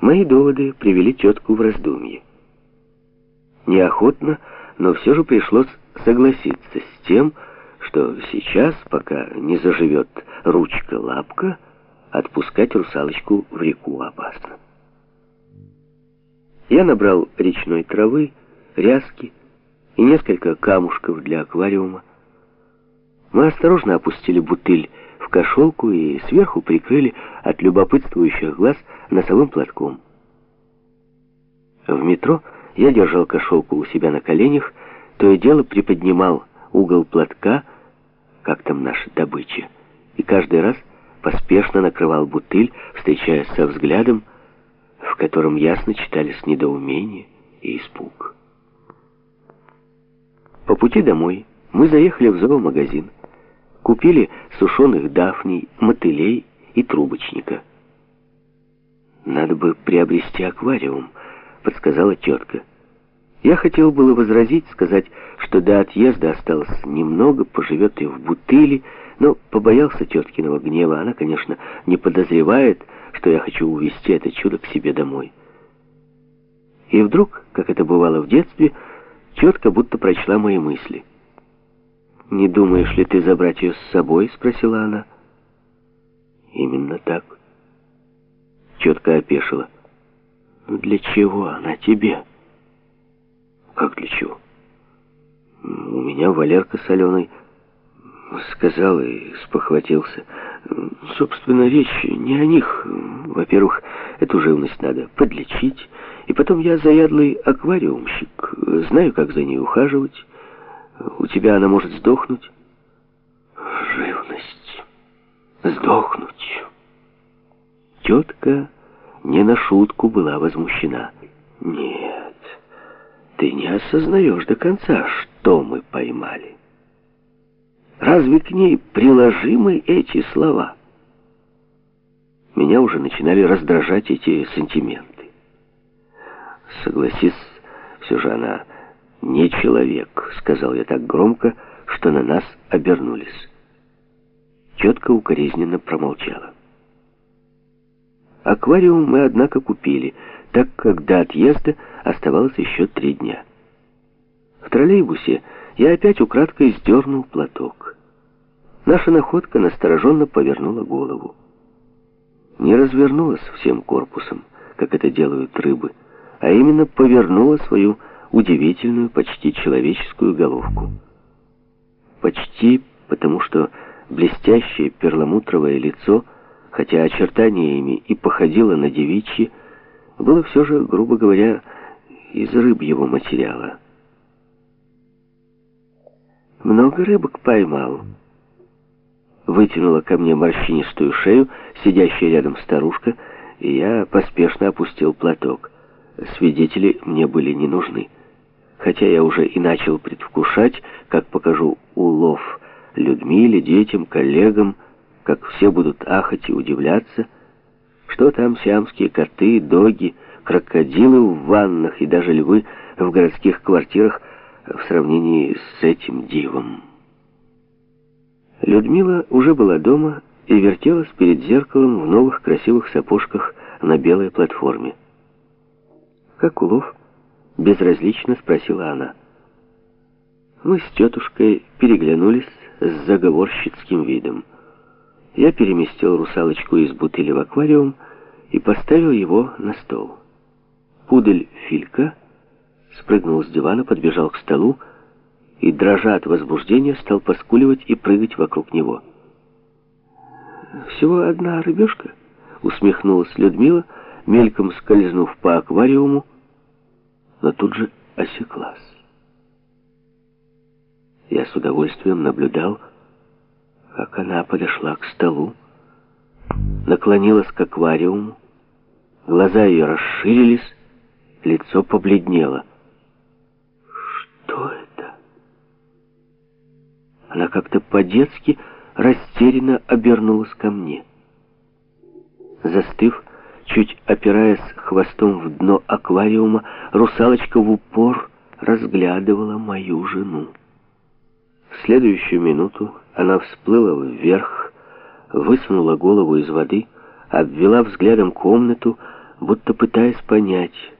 Мои доводы привели тетку в раздумье. Неохотно, но все же пришлось согласиться с тем, что сейчас, пока не заживет ручка-лапка, отпускать русалочку в реку опасно. Я набрал речной травы, ряски и несколько камушков для аквариума. Мы осторожно опустили бутыль кошелку и сверху прикрыли от любопытствующих глаз носовым платком. В метро я держал кошелку у себя на коленях, то и дело приподнимал угол платка, как там наша добыча, и каждый раз поспешно накрывал бутыль, встречаясь со взглядом, в котором ясно читались недоумение и испуг. По пути домой мы заехали в зоомагазин, купили сушеных дафней, мотылей и трубочника. «Надо бы приобрести аквариум», — подсказала тетка. Я хотел было возразить, сказать, что до отъезда осталось немного, поживет и в бутыли, но побоялся теткиного гнева. Она, конечно, не подозревает, что я хочу увезти это чудо к себе домой. И вдруг, как это бывало в детстве, тетка будто прочла мои мысли. «Не думаешь ли ты забрать ее с собой?» — спросила она. «Именно так». Тетка опешила. «Ну для чего она тебе?» «Как для чего?» «У меня Валерка соленый сказал и спохватился. Собственно, речь не о них. Во-первых, эту живность надо подлечить. И потом я заядлый аквариумщик. Знаю, как за ней ухаживать. У тебя она может сдохнуть. Живность. Сдохнуть. Тетка не на шутку была возмущена. Нет, ты не осознаешь до конца, что мы поймали. Разве к ней приложимы эти слова? Меня уже начинали раздражать эти сантименты. Согласись, все же она не человек, сказал я так громко, что на нас обернулись. Тетка укоризненно промолчала. Аквариум мы, однако, купили, так как до отъезда оставалось еще три дня. В троллейбусе я опять украдкой сдернул платок. Наша находка настороженно повернула голову. Не развернулась всем корпусом, как это делают рыбы, а именно повернула свою удивительную, почти человеческую головку. Почти потому, что блестящее перламутровое лицо, хотя очертаниями и походило на девичье, было все же, грубо говоря, из рыбьего материала. Много рыбок поймал. Вытянула ко мне морщинистую шею, сидящая рядом старушка, и я поспешно опустил платок. Свидетели мне были не нужны. Хотя я уже и начал предвкушать, как покажу улов Людмиле, детям, коллегам, как все будут ахать и удивляться, что там сиамские коты, доги, крокодилы в ваннах и даже львы в городских квартирах в сравнении с этим дивом. Людмила уже была дома и вертелась перед зеркалом в новых красивых сапожках на белой платформе. «Как улов?» — безразлично спросила она. Мы с тетушкой переглянулись с заговорщицким видом. Я переместил русалочку из бутыли в аквариум и поставил его на стол. Пудель Филька спрыгнул с дивана, подбежал к столу и, дрожа от возбуждения, стал поскуливать и прыгать вокруг него. «Всего одна рыбешка?» — усмехнулась Людмила, мельком скользнув по аквариуму, но тут же осеклась. Я с удовольствием наблюдал, как она подошла к столу, наклонилась к аквариуму, глаза ее расширились, лицо побледнело. «Что это?» Она как-то по-детски растерянно обернулась ко мне. Застыв, чуть опираясь хвостом в дно аквариума, русалочка в упор разглядывала мою жену. В следующую минуту она всплыла вверх, высунула голову из воды, обвела взглядом комнату, будто пытаясь понять,